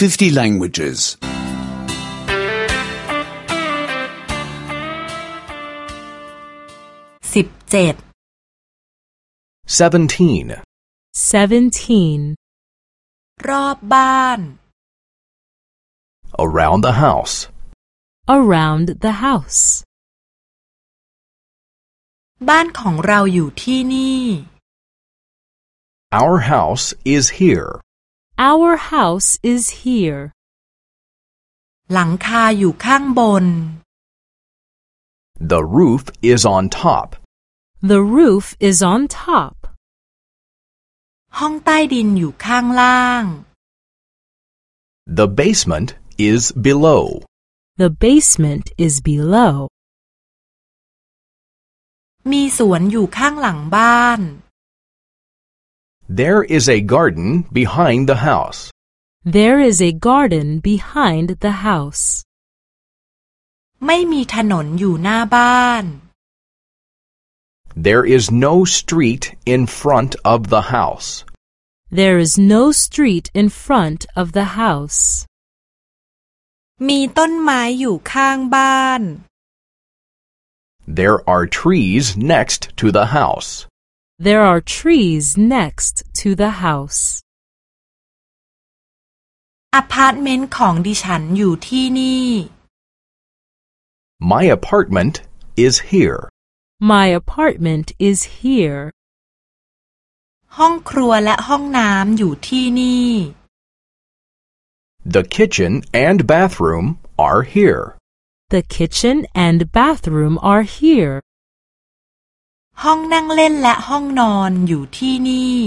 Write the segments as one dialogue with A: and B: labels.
A: 50 languages.
B: สิบเจ็ด
C: 17.
D: 17.
B: รอบบ้าน
C: Around the house.
D: Around the house.
B: บ้านของเราอยู่ที่นี่
C: Our house is here.
D: Our house is here.
B: หลังคาอยู่ข้างบน
C: The roof is on top.
D: The roof is on top.
B: ห้องใต้ดินอยู่ข้างล่าง
C: The basement is below.
D: The basement is below.
B: มีสวนอยู่ข้างหลังบ้าน
C: There is a garden behind the house.
D: There is a garden behind the house.
B: ไม่มีถนนอยู่หน้าบ้าน
C: There is no street in front of the house.
D: There is no street in front of the house.
B: มีต้นไม้อยู่ข้างบ้าน
C: There are trees next to the house.
D: There are trees next to the house.
B: อพาร์ตเมนต์ของดิฉันอยู่ที่นี่
C: My apartment is here.
D: My apartment is here.
B: ห้องครัวและห้องน้ำอยู่ที่นี่
C: The kitchen and bathroom are here.
D: The kitchen and bathroom are here.
B: ห้องนั่งเล่นและห้องนอนอยู่ที่นี่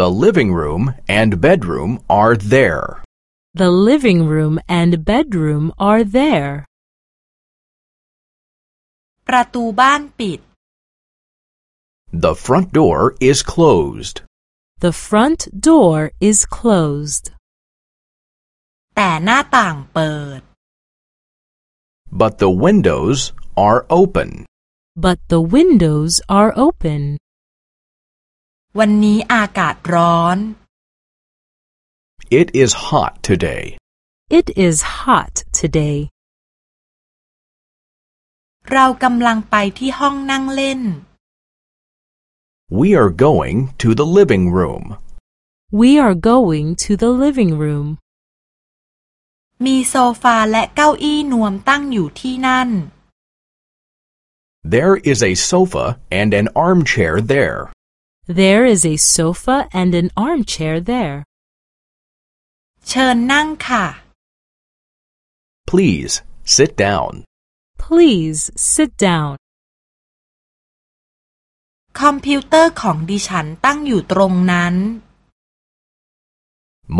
C: The living room and bedroom are there.
D: The living room and bedroom are there.
B: ประตูบ้านปิด
C: The front door is closed.
D: The front door is closed.
B: แต่หน้าต่างเปิด
C: But the windows are open.
D: But the windows are open.
B: วันนี้อากาศร้อน
C: It is hot today.
D: It is hot today.
B: เรากำลังไปที่ห้องนั่งเล่น
C: We are going to the living room.
D: We are going to the living room.
B: มีโซฟาและเก้าอี้นวมตั้งอยู่ที่นั่น
C: There is a sofa and an armchair there.
D: There is a sofa and an armchair there.
B: เชิญนั่งค่ะ
C: Please sit down.
D: Please sit down.
B: คอมพิวเตอร์ของดิฉันตั้งอยู่ตรงนั้น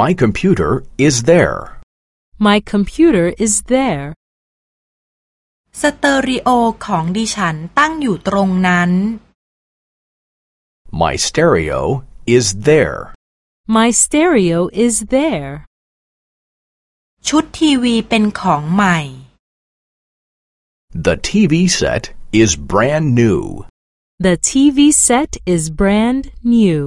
C: My computer is there.
D: My computer is there.
B: สเตอริโอของดิฉันตั้งอยู่ตรงนั้น
C: My stereo is there.
D: My stereo is there.
B: ชุดทีวีเป็นของใหม่
C: The TV set is brand new.
D: The TV set is brand new.